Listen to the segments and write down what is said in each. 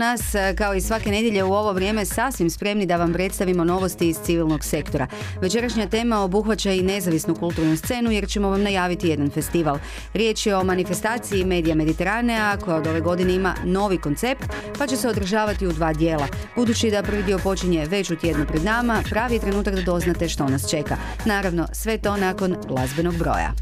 nas e, kao i svake nedjelje u ovo vrijeme sasvim spremni da vam predstavimo novosti iz civilnog sektora. Večerašnja tema obuhvaća i nezavisnu kulturnu scenu jer ćemo vam najaviti jedan festival. Riječ je o manifestaciji Medija Mediteranea koja od ove godine ima novi koncept pa će se održavati u dva dijela. Budući da prvi dio počinje već u tjednu pred nama, pravi je trenutak da doznate što nas čeka. Naravno, sve to nakon glazbenog broja.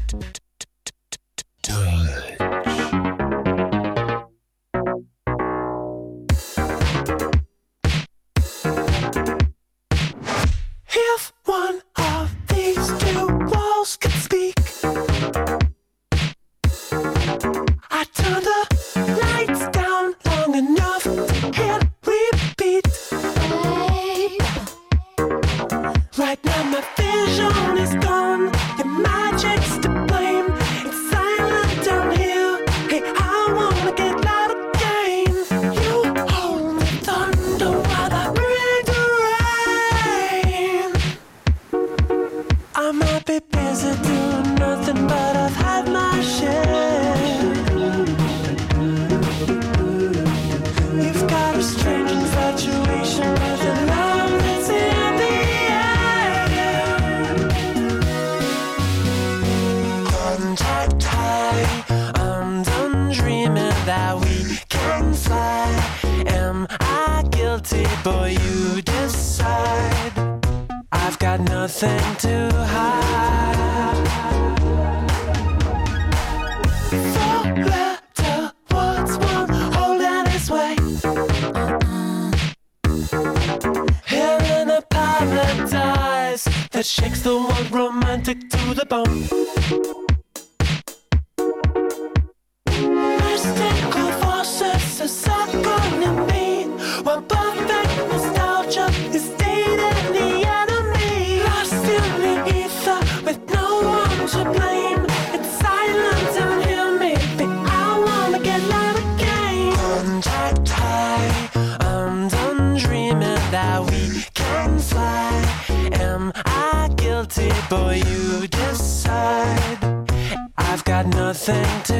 thing to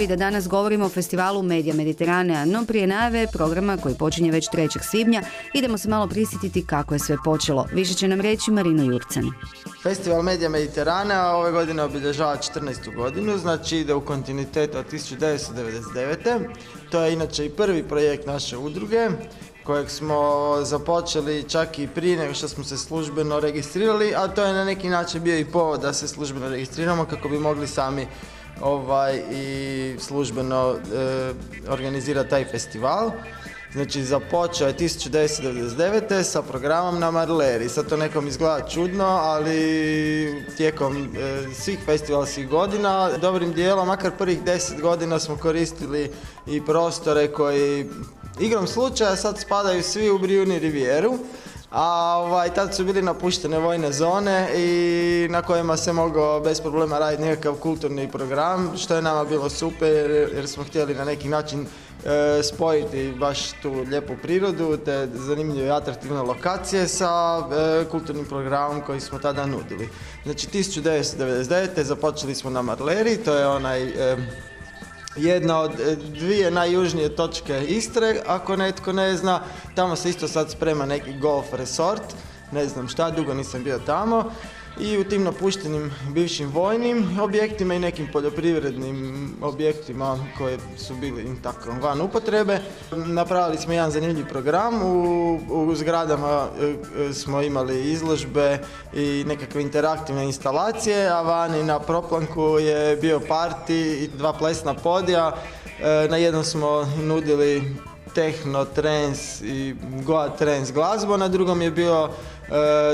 Najavi da danas govorimo o festivalu Medija Mediteranea, no prije najave programa koji počinje već 3. svibnja idemo se malo prisjetiti kako je sve počelo. Više će nam reći Marino Jurcan. Festival Medija Mediteranea ove godine obilježava 14. godinu, znači ide u kontinuitet od 1999. To je inače i prvi projekt naše udruge kojeg smo započeli čak i prije nego što smo se službeno registrirali, a to je na neki način bio i povod da se službeno registriramo kako bi mogli sami ovaj i službeno e, organizirati taj festival. Znači započeo je 1999. sa programom na Marleri. Sad to nekom izgleda čudno, ali tijekom e, svih festivalskih godina, dobrim dijelom, makar prvih 10 godina smo koristili i prostore koji igrom slučaja sad spadaju svi u Brijuni rivijeru. A ovaj, tad su bili napuštene vojne zone i na kojima se mogao bez problema raditi nekakav kulturni program, što je nama bilo super jer, smo htjeli na neki način e, spojiti baš tu lijepu prirodu te zanimljive i atraktivne lokacije sa e, kulturnim programom koji smo tada nudili. Znači 1999. započeli smo na Marleri, to je onaj jedna od e, dvije najjužnije točke Istre, ako netko ne zna. Tamo se isto sad sprema neki golf resort, ne znam šta, dugo nisam bio tamo. I u tim napuštenim bivšim vojnim objektima i nekim poljoprivrednim objektima koji su bili tako van upotrebe. Napravili smo jedan zanimljiv program, u, u zgradama e, e, smo imali izložbe i nekakve interaktivne instalacije, a vani na proplanku je bio parti i dva plesna podija. E, Na jednom smo nudili techno, trance i goa trance glazbu, na drugom je bio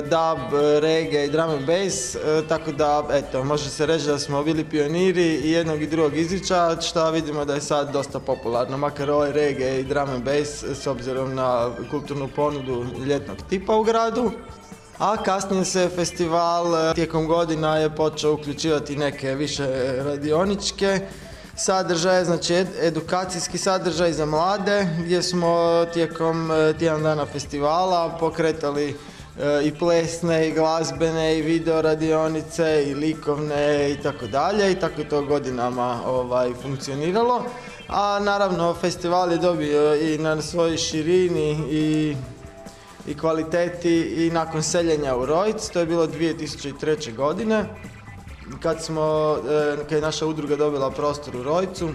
dub, reggae i drum and bass, e, tako da, eto, može se reći da smo bili pioniri i jednog i drugog izriča, što vidimo da je sad dosta popularno, makar ovaj reggae i drum and bass s obzirom na kulturnu ponudu ljetnog tipa u gradu. A kasnije se festival tijekom godina je počeo uključivati neke više radioničke sadržaje, znači ed- edukacijski sadržaj za mlade gdje smo tijekom tjedan dana festivala pokretali i plesne i glazbene i video radionice i likovne i tako dalje i tako to godinama ovaj, funkcioniralo. A naravno festival je dobio i na svojoj širini i i kvaliteti i nakon seljenja u Rojc, to je bilo 2003. godine kad smo, e, kad je naša udruga dobila prostor u Rojcu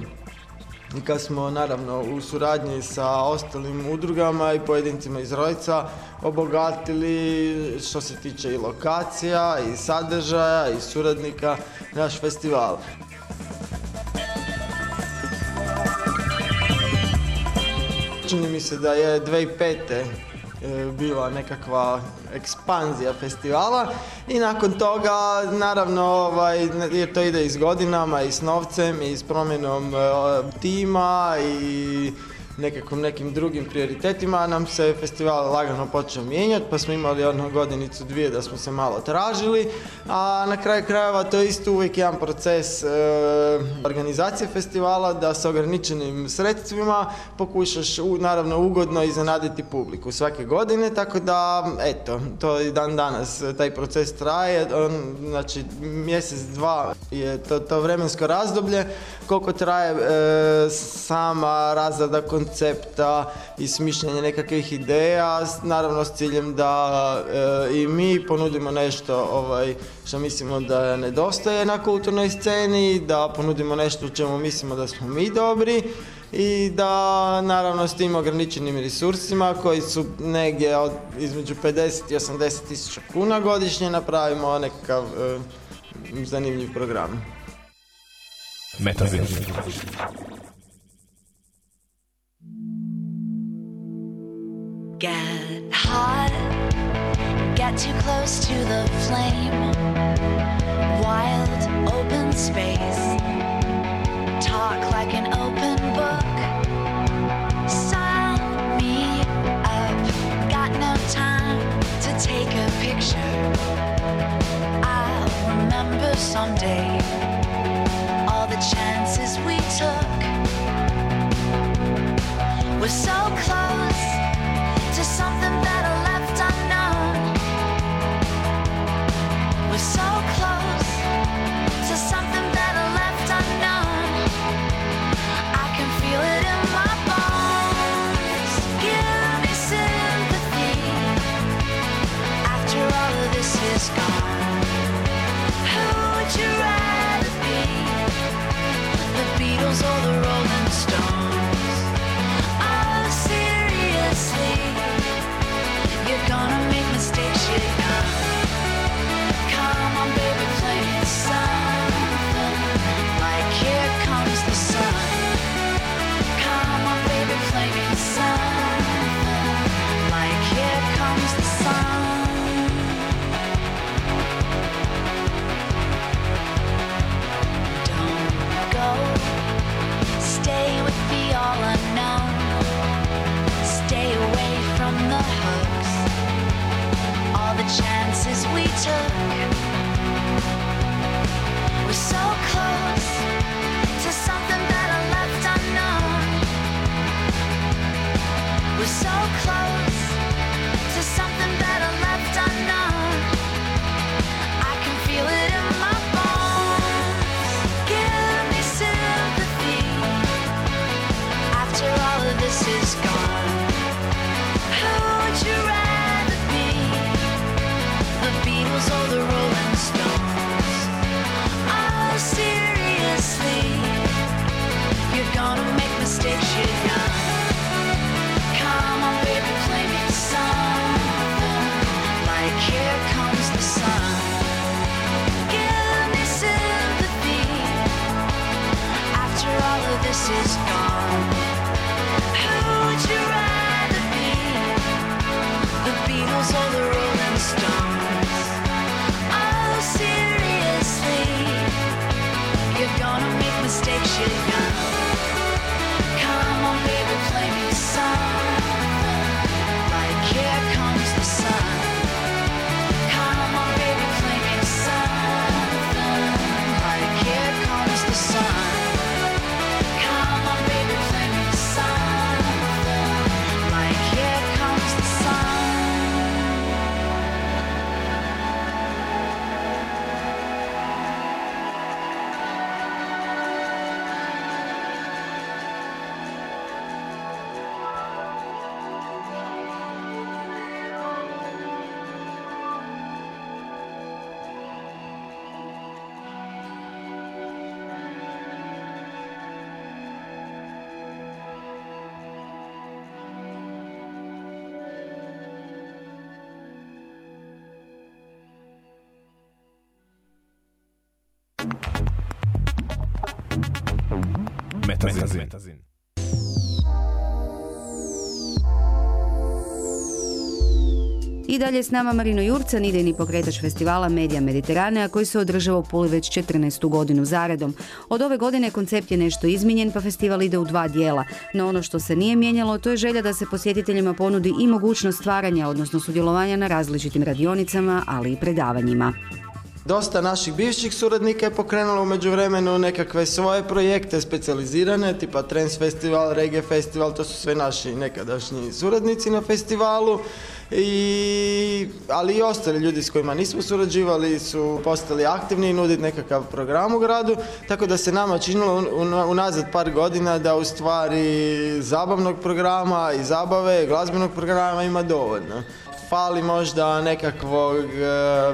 kad smo naravno u suradnji sa ostalim udrugama i pojedincima iz Rojca obogatili što se tiče i lokacija i sadržaja i suradnika naš festival. Čini mi se da je 2005 e, bila nekakva ekspanzija festivala i nakon toga naravno ovaj, jer to ide i s godinama i s novcem i s promjenom e, tima i nekakvim nekim drugim prioritetima nam se festival lagano počeo mijenjati pa smo imali jednu godinicu dvije da smo se malo tražili a na kraju krajeva to je isto uvijek jedan proces e, organizacije festivala da sa ograničenim sredstvima pokušaš u, naravno ugodno iznenaditi publiku svake godine tako da eto to i dan danas e, taj proces traje on, znači mjesec dva je to, to vremensko razdoblje koliko traje e, sama razrada koncepta i smišljanje nekakvih ideja, naravno s ciljem da e, i mi ponudimo nešto ovaj, što mislimo da nedostaje na kulturnoj sceni, da ponudimo nešto u čemu mislimo da smo mi dobri i da naravno s tim ograničenim resursima koji su negdje od, između 50 i 80 tisuća kuna godišnje napravimo nekakav e, zanimljiv program. Metazin. Get hot, get too close to the flame. Wild open space, talk like an open book. Sign me up, got no time to take a picture. I'll remember someday all the chances we took. We're so close Metazin. I dalje s nama Marino Jurcan, idejni pokretač festivala Medija Mediteranea koji se održava u Puli već 14. godinu zaredom. Od ove godine koncept je nešto izmijenjen pa festival ide u dva dijela. No ono što se nije mijenjalo to je želja da se posjetiteljima ponudi i mogućnost stvaranja, odnosno sudjelovanja na različitim radionicama, ali i predavanjima. Dosta naših bivših suradnika je pokrenulo u međuvremenu nekakve svoje projekte specijalizirane, tipa Trends Festival, Reggae Festival, to su sve naši nekadašnji suradnici na festivalu. I, ali i ostali ljudi s kojima nismo surađivali su postali aktivni i nuditi nekakav program u gradu, tako da se nama činilo un- unazad par godina da u stvari zabavnog programa i zabave, glazbenog programa ima dovoljno fali možda nekakvog e,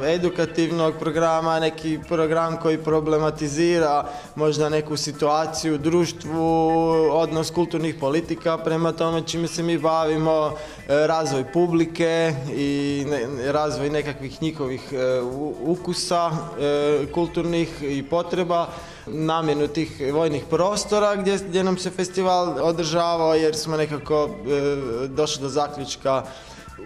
edukativnog programa, neki program koji problematizira možda neku situaciju u društvu, odnos kulturnih politika prema tome čime se mi bavimo, e, razvoj publike i razvoj nekakvih njihovih e, u- ukusa kulturnih i potreba namjenu tih vojnih prostora gdje, gdje nam se festival održavao jer smo nekako e, došli do zaključka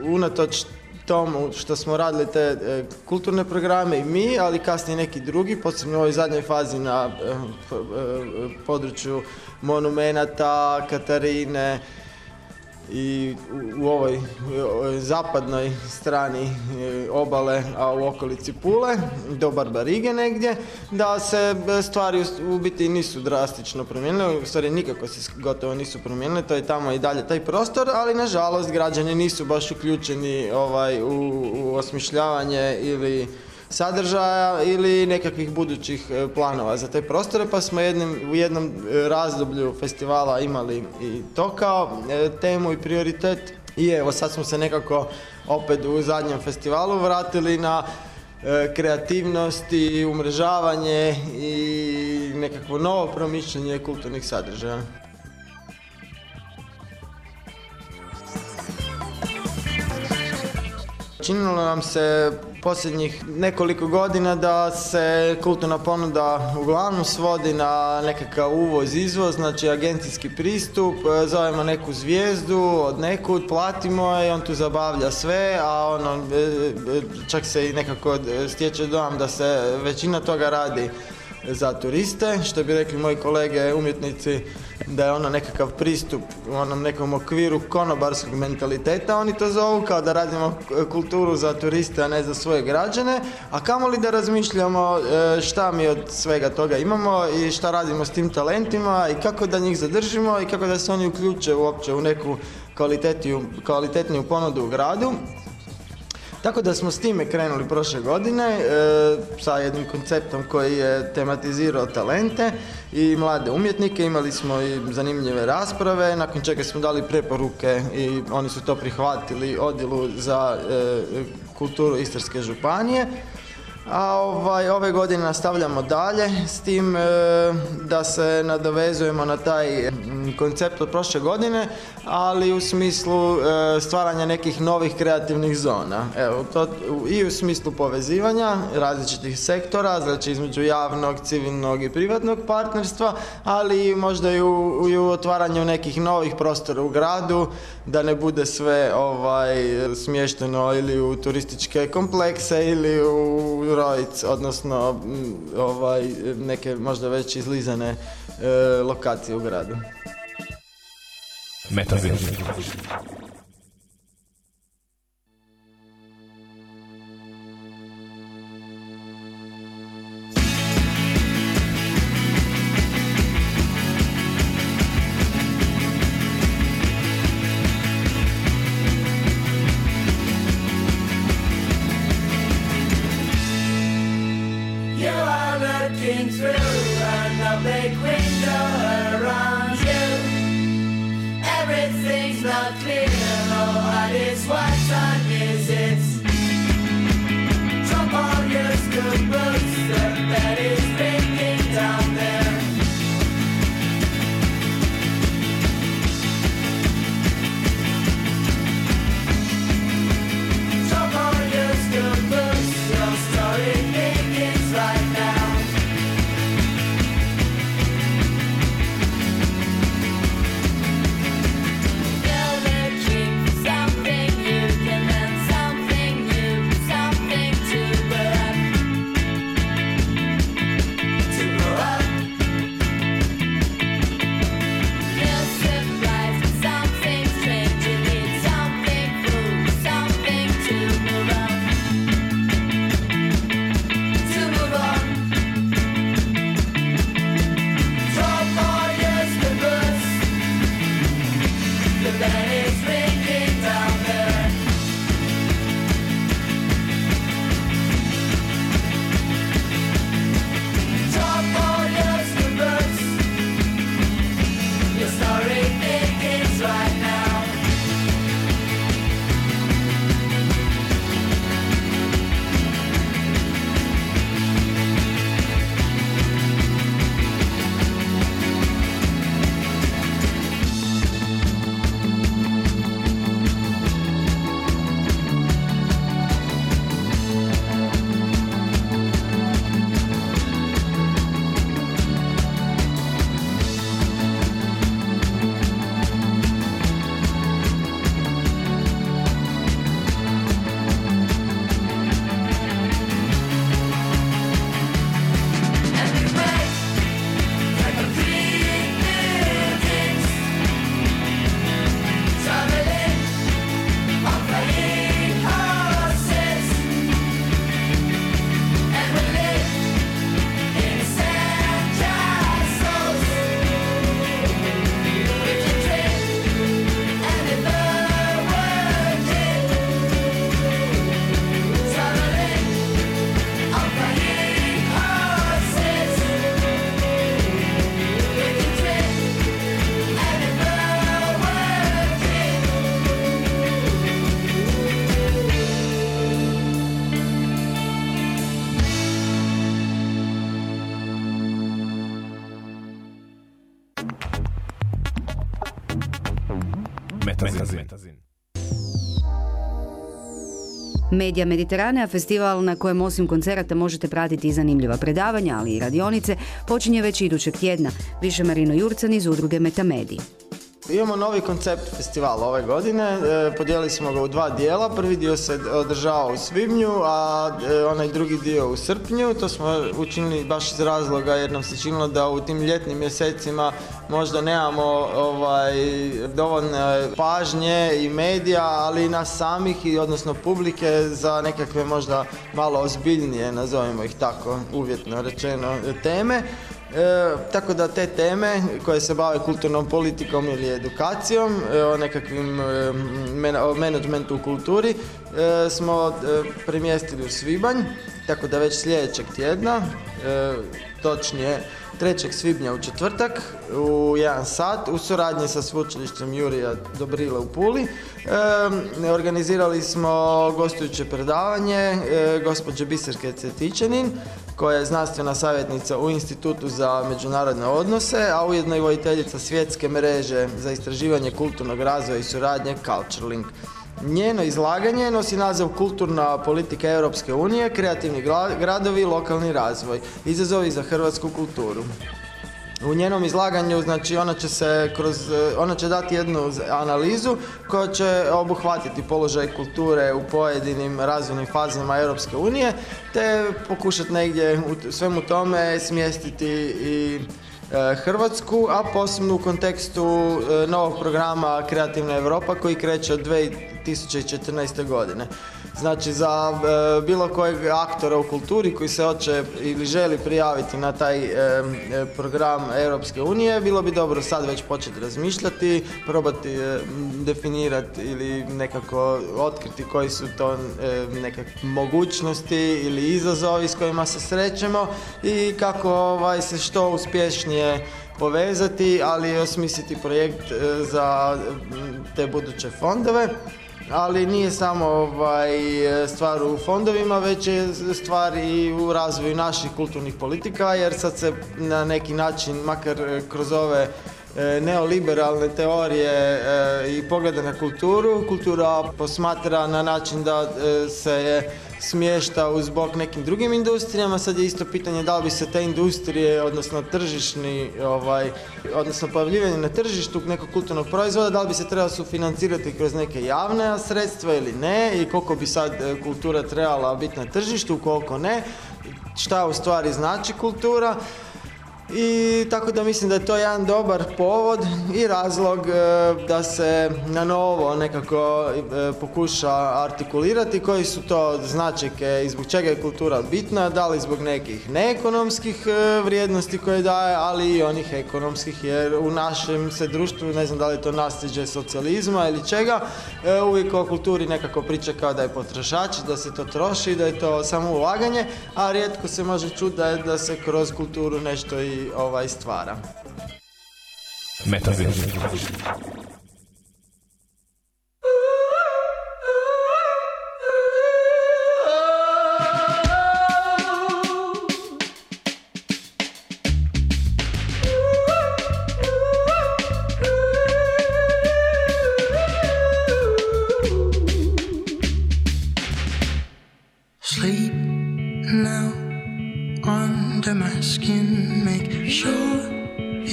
unatoč tomu što smo radili te e, kulturne programe i mi, ali kasnije neki drugi, posebno u ovoj zadnjoj fazi na e, e, području monumenata, Katarine i u, ovoj zapadnoj strani e, obale, a u okolici Pule, do Barbarige negdje, da se e, stvari u, biti nisu drastično promijenile, u stvari nikako se gotovo nisu promijenile, to je tamo i dalje taj prostor, ali nažalost građani nisu baš uključeni ovaj, u, u osmišljavanje ili sadržaja ili nekakvih budućih e, planova za te prostore, pa smo jednim, u jednom e, razdoblju festivala imali i to kao e, temu i prioritet i evo sad smo se nekako opet u zadnjem festivalu vratili na kreativnost i umrežavanje i nekakvo novo promišljanje kulturnih sadržaja. Činilo nam se posljednjih nekoliko godina da se kulturna ponuda uglavnom svodi na nekakav uvoz izvoz, znači agencijski pristup, e, zovemo neku zvijezdu od nekud, platimo je i on tu zabavlja sve, a ono, e, e, čak se i nekako stječe dojam da se većina toga radi za turiste, što bi rekli moji kolege umjetnici da je ono nekakav pristup u onom nekom okviru konobarskog mentaliteta, oni to zovu kao da radimo kulturu za turiste, a ne za svoje građane, a kamoli da razmišljamo e, šta mi od svega toga imamo i šta radimo s tim talentima i kako da njih zadržimo i kako da se oni uključe uopće u neku kvalitetniju ponudu u gradu. Tako da smo s time krenuli prošle godine e, sa jednim konceptom koji je tematizirao talente i mlade umjetnike. Imali smo i zanimljive rasprave, nakon čega smo dali preporuke i oni su to prihvatili odjelu za e, kulturu Istarske županije. A ovaj, ove godine nastavljamo dalje s tim e, da se nadovezujemo na taj mm, koncept od prošle godine, ali u smislu e, stvaranja nekih novih kreativnih zona. Evo, to, I u smislu povezivanja različitih sektora, znači između javnog, civilnog i privatnog partnerstva, ali i možda i u, i u otvaranju nekih novih prostora u gradu, da ne bude sve ovaj, smješteno ili u turističke komplekse ili u Rojic, odnosno mm, ovaj, neke možda već izlizane e, lokacije u gradu. Medija Mediteranea, festival na kojem osim koncerata možete pratiti i zanimljiva predavanja, ali i radionice, počinje već idućeg tjedna. Više Marino Jurcan iz udruge Metamedi. Imamo novi koncept festivala ove godine, e, podijelili smo ga u dva dijela, prvi dio se održava u svibnju, a e, onaj drugi dio u srpnju, to smo učinili baš iz razloga jer nam se činilo da u tim ljetnim mjesecima možda nemamo ovaj, dovoljne pažnje i medija, ali i nas samih i odnosno publike za nekakve možda malo ozbiljnije, nazovimo ih tako uvjetno rečeno, teme. E, tako da te teme koje se bave kulturnom politikom ili edukacijom, e, o nekakvim e, menadžmentu u kulturi, e, smo e, premjestili u svibanj, tako da već sljedećeg tjedna, e, točnije 3. svibnja u četvrtak u 1 sat u suradnji sa sveučilištem Jurija Dobrile u Puli. E, organizirali smo gostujuće predavanje e, gospođe Biserke Cetičanin koja je znanstvena savjetnica u Institutu za međunarodne odnose, a ujedno i voditeljica svjetske mreže za istraživanje kulturnog razvoja i suradnje Culture Njeno izlaganje nosi naziv Kulturna politika Europske unije, kreativni gra- gradovi i lokalni razvoj, izazovi za hrvatsku kulturu. U njenom izlaganju, znači ona će se kroz, eh, ona će dati jednu analizu koja će obuhvatiti položaj kulture u pojedinim razvojnim fazama Europske unije, te pokušati negdje u svemu tome smjestiti i e, Hrvatsku, a posebno u kontekstu e, novog programa Kreativna Europa koji kreće od 2014. godine. Znači za e, bilo kojeg aktora u kulturi koji se hoće ili želi prijaviti na taj e, e, program Europske unije, bilo bi dobro sad već početi razmišljati, probati e, definirati ili nekako otkriti koji su to e, nekakve mogućnosti ili izazovi s kojima se srećemo i kako ovaj, se što uspješnije povezati, ali i osmisliti projekt e, za te buduće fondove ali nije samo ovaj, stvar u fondovima, već je stvar i u razvoju naših kulturnih politika, jer sad se na neki način, makar eh, kroz ove eh, neoliberalne teorije eh, i pogleda na kulturu, kultura posmatra na način da se je smješta uz bok nekim drugim industrijama. Sad je isto pitanje da li bi se te industrije, odnosno tržišni, ovaj, odnosno pojavljivanje na tržištu nekog kulturnog proizvoda, da li bi se trebalo sufinancirati kroz neke javne sredstva ili ne i koliko bi sad e, kultura trebala biti na tržištu, koliko ne, šta u stvari znači kultura. I tako da mislim da je to jedan dobar povod i razlog e, da se na novo nekako e, pokuša artikulirati koji su to značajke i zbog čega je kultura bitna, da li zbog nekih neekonomskih e, vrijednosti koje daje, ali i onih ekonomskih jer u našem se društvu, ne znam da li je to nasljeđe socijalizma ili čega, uvijek o kulturi nekako priča kao da je potrošač, da se to troši, da je to samo ulaganje, a rijetko se može čuti da, da se kroz kulturu nešto i ovaj stvara. Metazin.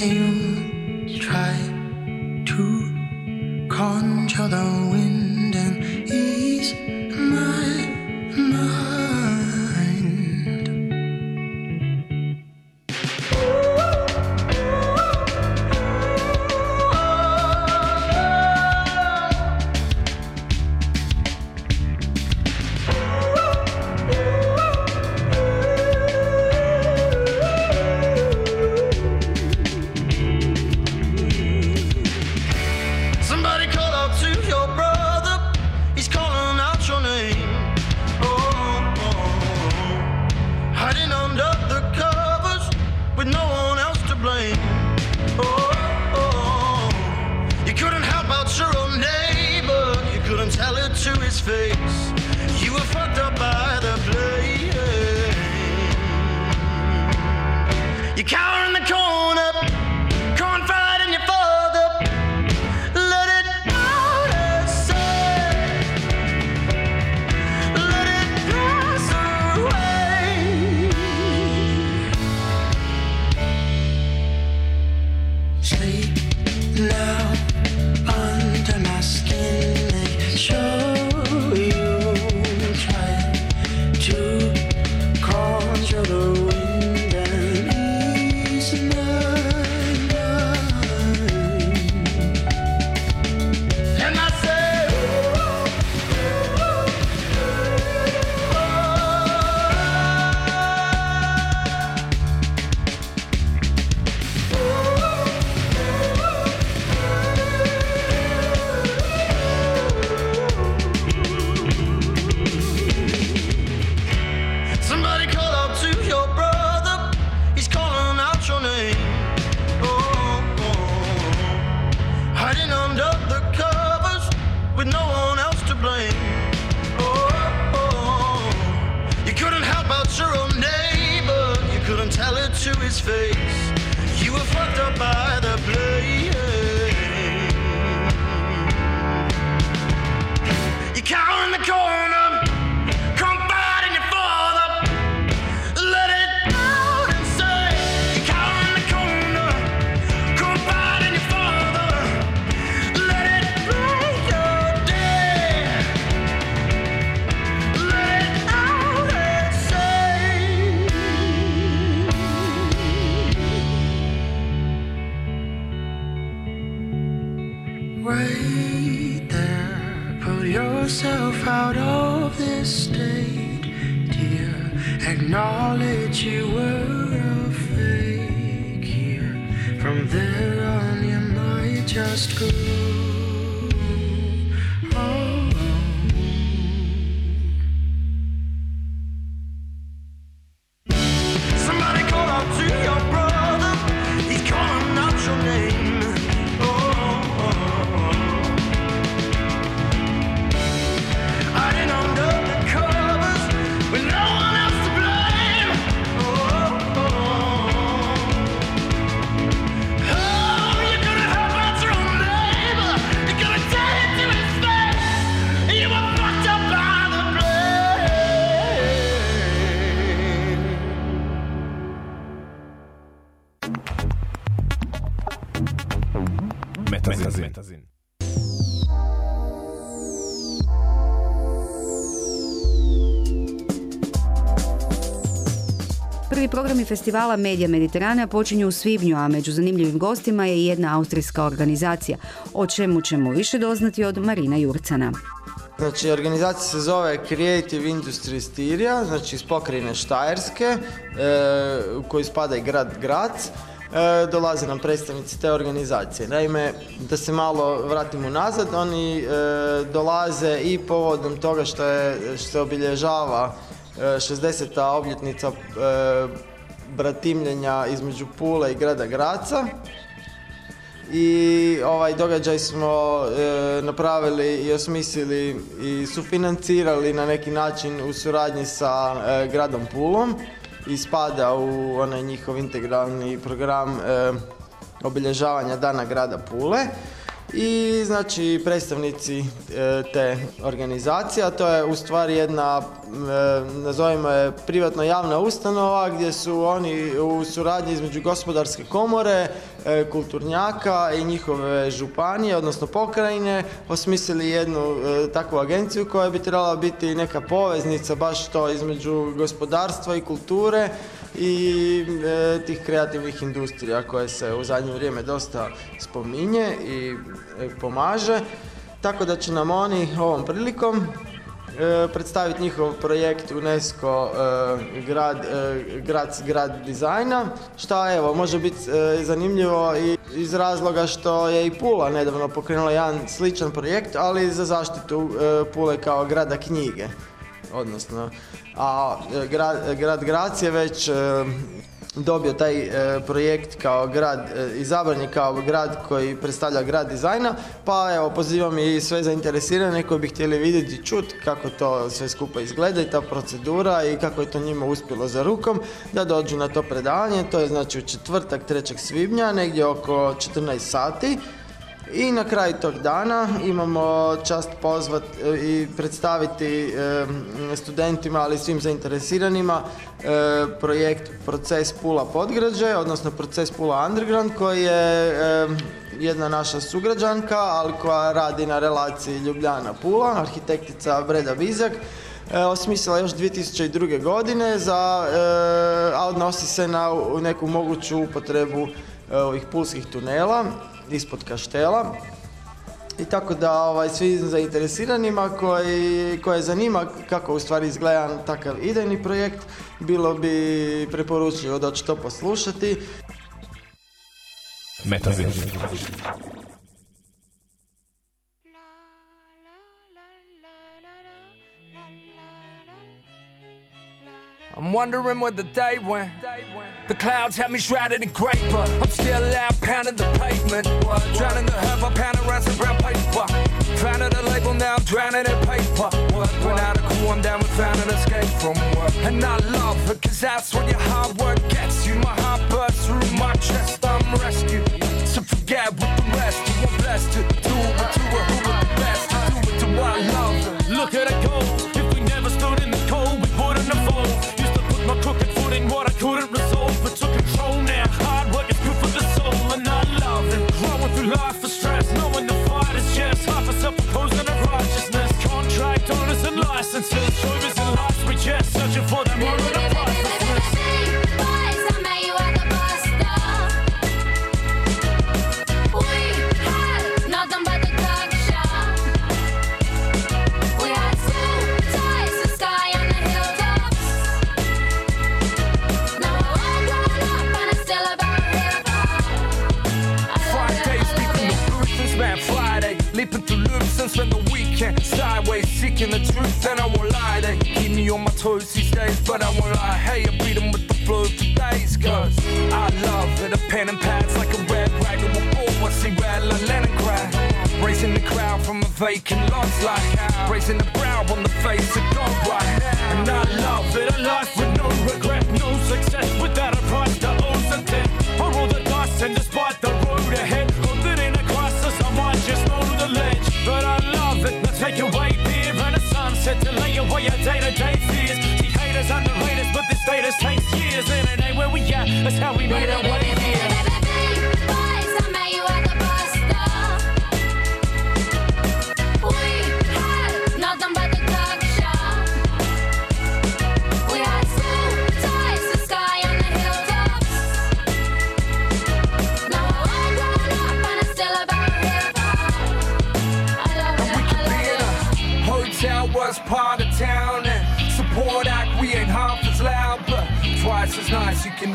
You try to conjure the wind Sleep. Metazin. Metazin. Prvi programi festivala Medija Mediterana počinju u svibnju, a među zanimljivim gostima je i jedna austrijska organizacija, o čemu ćemo više doznati od Marina Jurcana. Znači, organizacija se zove Creative Industry Styria, znači iz pokrajine Štajerske, e, u koji spada i grad Grac. E, dolaze nam predstavnici te organizacije. Naime, da se malo vratimo nazad, oni e, dolaze i povodom toga što, je, što obilježava e, 60. obljetnica e, bratimljenja između Pule i grada Graca i ovaj događaj smo e, napravili i osmislili i sufinancirali na neki način u suradnji sa e, gradom Pulom i spada u onaj njihov integralni program e, obilježavanja dana grada Pule i znači predstavnici e, te organizacije, to je u stvari jedna, e, nazovimo je privatno javna ustanova gdje su oni u suradnji između gospodarske komore, e, kulturnjaka i njihove županije, odnosno pokrajine, osmislili jednu takvu agenciju koja bi trebala biti neka poveznica baš to između gospodarstva i kulture i e, tih kreativnih industrija koje se u zadnje vrijeme dosta spominje i e, pomaže. Tako da će nam oni ovom prilikom e, predstaviti njihov projekt UNESCO e, grad, e, grad, grad dizajna, šta evo može biti e, zanimljivo i iz razloga što je i Pula nedavno pokrenula jedan sličan projekt, ali za zaštitu e, Pule kao grada knjige odnosno, a e, grad, grad Grac je već e, dobio taj e, projekt kao grad, e, izabran kao grad koji predstavlja grad dizajna, pa evo pozivam i sve zainteresirane koji bi htjeli vidjeti i čut kako to sve skupa izgleda i ta procedura i kako je to njima uspjelo za rukom, da dođu na to predavanje, to je znači u četvrtak 3. svibnja, negdje oko 14 sati. I na kraju tog dana imamo čast pozvat e, i predstaviti e, studentima, ali svim zainteresiranima e, projekt Proces Pula Podgrađe, odnosno Proces Pula Underground koji je jedna naša sugrađanka, ali koja radi na relaciji Ljubljana-Pula, arhitektica Breda Bizak, e, osmislila još 2002. godine, za, a odnosi se na neku moguću upotrebu ovih pulskih tunela ispod kaštela. I tako da ovaj, svim zainteresiranima koji, koje zanima kako u stvari izgleda takav idejni projekt, bilo bi preporučljivo doći to poslušati. Metazin. I'm wondering where the day went. The clouds have me shrouded in grape, but I'm still out pounding the pavement. Drowning the herb, I pound around some brown paper. Found a label, now I'm drowning in paper. Went out of cool, I'm down with found an escape from work. And I love it, cause that's what your hard work gets you. My heart bursts through my chest, I'm rescued. So forget what the rest you want blessed to do it to it, who was the best to do it to what I love. Look at it what I couldn't resolve, but took control now. Hard work is good for the soul, and I love it. Growing through life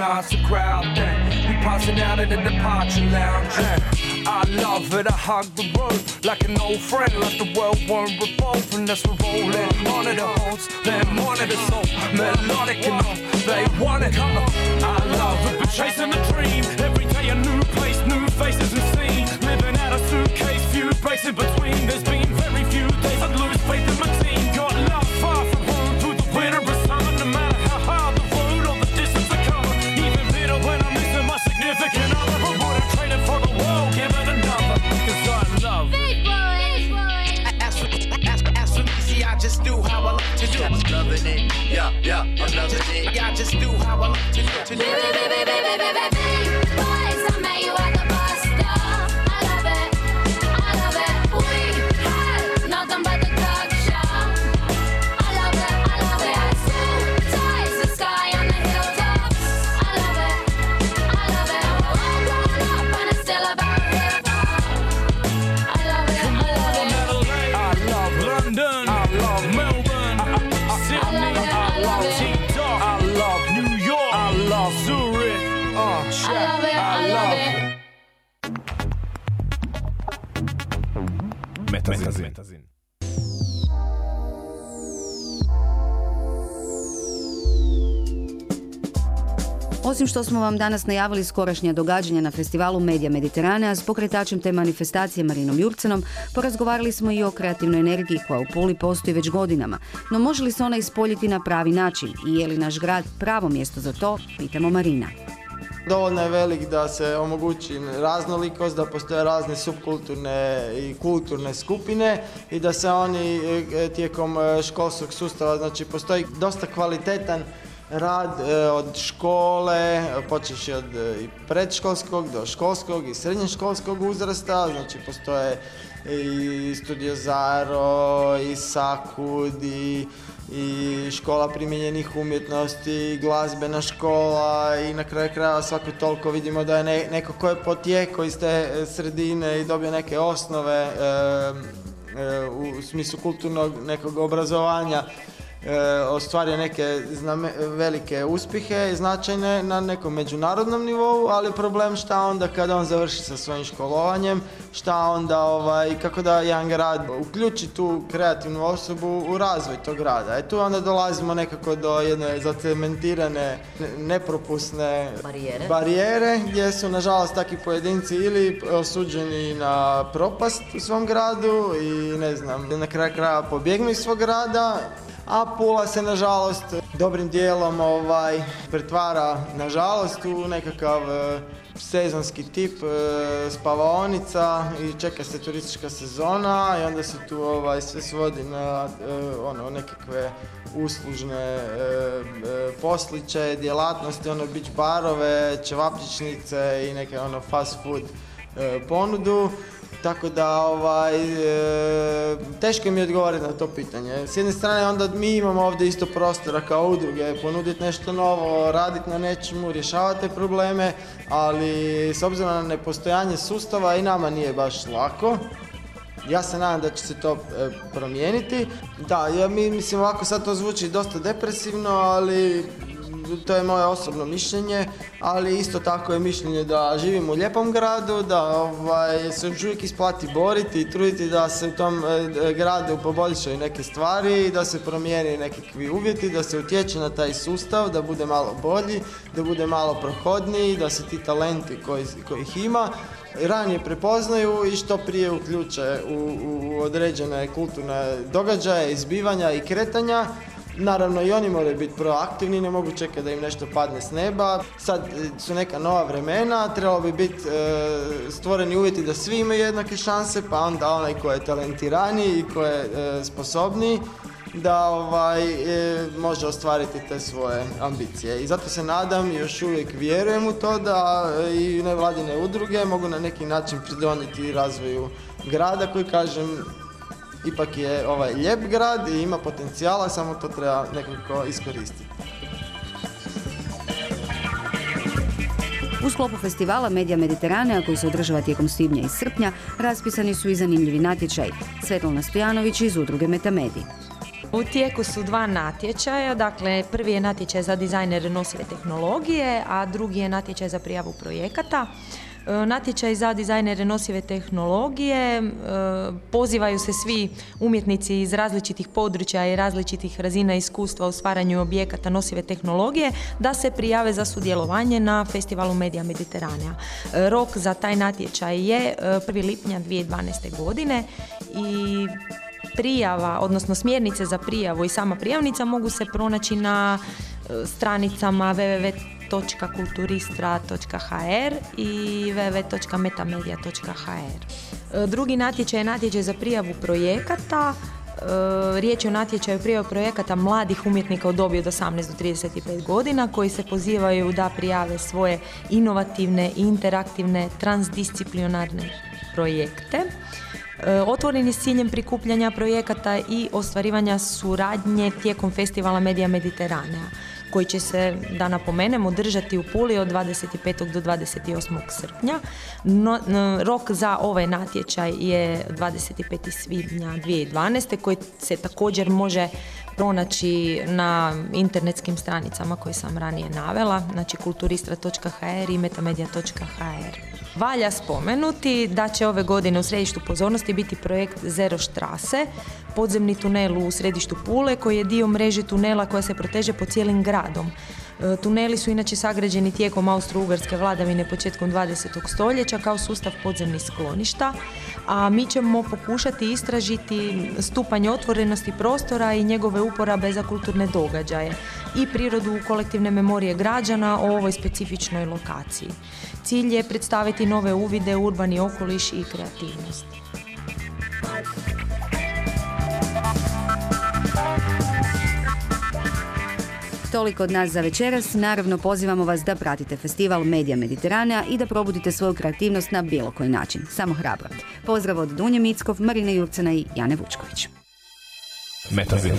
you the crowd then we passing out in the departure lounge I love it I hug the road like an old friend like the world won't revolve unless we're rolling on it. Holds them on it so melodic and they want it. I love it. Been chasing the dream. Every day a new place, new faces and scenes. Living out a suitcase, few breaks in between. There's been very few days I'd lose faith in my team. Got love far yeah, I'm loving it. Yeah, I just do how I like to do. To što smo vam danas najavili skorašnja događanja na festivalu Medija Mediteranea s pokretačem te manifestacije Marinom Jurcenom, porazgovarali smo i o kreativnoj energiji koja u Puli postoji već godinama. No može li se ona ispoljiti na pravi način i je li naš grad pravo mjesto za to, pitamo Marina. Dovoljno je velik da se omogući raznolikost, da postoje razne subkulturne i kulturne skupine i da se oni e, tijekom e, školskog sustava, znači postoji dosta kvalitetan rad e, od škole, počeši od e, predškolskog do školskog i srednjoškolskog uzrasta, znači postoje i Studio Zaro, i Sakud, i, škola primijenjenih umjetnosti, i glazbena škola i na kraju krajeva svako toliko vidimo da je ne- neko ko je potjeko iz te e, sredine i dobio neke osnove u smislu kulturnog nekog obrazovanja ostvario neke zname- velike uspjehe i značajne na nekom međunarodnom nivou, ali problem šta onda kada on završi sa svojim školovanjem, šta onda ovaj, kako da jedan grad uključi tu kreativnu osobu u razvoj tog grada. E tu onda dolazimo nekako do jedne zacementirane, ne- nepropusne Barijere. barijere gdje su nažalost takvi pojedinci ili osuđeni na propast u svom gradu i ne znam, na kraju kraja pobjegnu iz svog grada, a Pula se nažalost dobrim dijelom ovaj, pretvara nažalost u nekakav e, sezonski tip e, spavaonica i čeka se turistička sezona i onda se tu ovaj, sve svodi na e, ono, nekakve uslužne e, e, posliće, djelatnosti, ono beach barove, ćevapčićnice i neke ono fast food e, ponudu. Tako da ovaj, e, teško mi je odgovoriti na to pitanje. S jedne strane onda mi imamo ovdje isto prostora kao udruge, ponuditi nešto novo, raditi na nečemu, rješavati probleme, ali s obzirom na nepostojanje sustava i nama nije baš lako. Ja se nadam da će se to e, promijeniti. Da, ja mi, mislim ovako sad to zvuči dosta depresivno, ali to je moje osobno mišljenje, ali isto tako je mišljenje da živim u lijepom gradu, da ovaj, se još uvijek isplati boriti i truditi da se u tom e, gradu poboljšaju neke stvari, da se promijeni nekakvi uvjeti, da se utječe na taj sustav, da bude malo bolji, da bude malo prohodniji, da se ti talenti koji, kojih ima ranije prepoznaju i što prije uključe u, u određene kulturne događaje, izbivanja i kretanja. Naravno i oni moraju biti proaktivni, ne mogu čekati da im nešto padne s neba. Sad e, su neka nova vremena, trebalo bi biti e, stvoreni uvjeti da svi imaju jednake šanse, pa onda onaj ko je talentiraniji i ko je e, sposobniji da ovaj, e, može ostvariti te svoje ambicije. I zato se nadam i još uvijek vjerujem u to da e, i nevladine udruge mogu na neki način pridonijeti razvoju grada koji kažem ipak je ovaj lijep grad i ima potencijala, samo to treba nekako iskoristiti. U sklopu festivala Medija Mediteranea koji se održava tijekom svibnja i srpnja raspisani su i zanimljivi natječaj. Svetlana Stojanović iz udruge Metamedi. U tijeku su dva natječaja, dakle prvi je natječaj za dizajnere nosive tehnologije, a drugi je natječaj za prijavu projekata. E, Natječaj za dizajnere nosive tehnologije, e, pozivaju se svi umjetnici iz različitih područja i različitih razina iskustva u stvaranju objekata nosive tehnologije da se prijave za sudjelovanje na festivalu Medija Mediteranea. E, Rok za taj natječaj je e, 1. lipnja 2012. godine i prijava, odnosno smjernice za prijavu i sama prijavnica mogu se pronaći na stranicama www.kulturistra.hr i www.metamedia.hr. E, Drugi natječaj je natječaj za prijavu projekata. E, Riječ je o natječaju prijave projekata mladih umjetnika u dobi od 18 do 35 godina koji se pozivaju da prijave svoje inovativne, interaktivne, transdisciplinarne projekte. E, Otvoren je s ciljem prikupljanja projekata i ostvarivanja suradnje tijekom festivala Medija Mediteranea koji će se, da napomenem, održati u Puli od 25. do 28. srpnja. No, n- rok za ovaj natječaj je 25. svibnja 2012. koji se također može pronaći na internetskim stranicama koje sam ranije navela, znači kulturistra.hr i metamedia.hr. Valja spomenuti da će ove godine u središtu pozornosti biti projekt Zero Strasse, podzemni tunel u središtu Pule koji je dio mreže tunela koja se proteže po cijelim gradom. E, Tuneli su inače sagrađeni tijekom austro-ugarske vladavine početkom 20. stoljeća kao sustav podzemnih skloništa, a mi ćemo pokušati istražiti stupanj otvorenosti prostora i njegove uporabe za kulturne događaje. i prirodu kolektivne memorije građana o ovoj specifičnoj lokaciji. Cilj je predstaviti nove uvide, u urbani okoliš i kreativnost. Toliko od nas za večeras. Naravno, pozivamo vas da pratite festival Medija Mediteranea i da probudite svoju kreativnost na bilo koji način. Samo hrabro. Pozdrav od Dunje Mickov, Marine Jurcena i Jane Vučković. Metazin.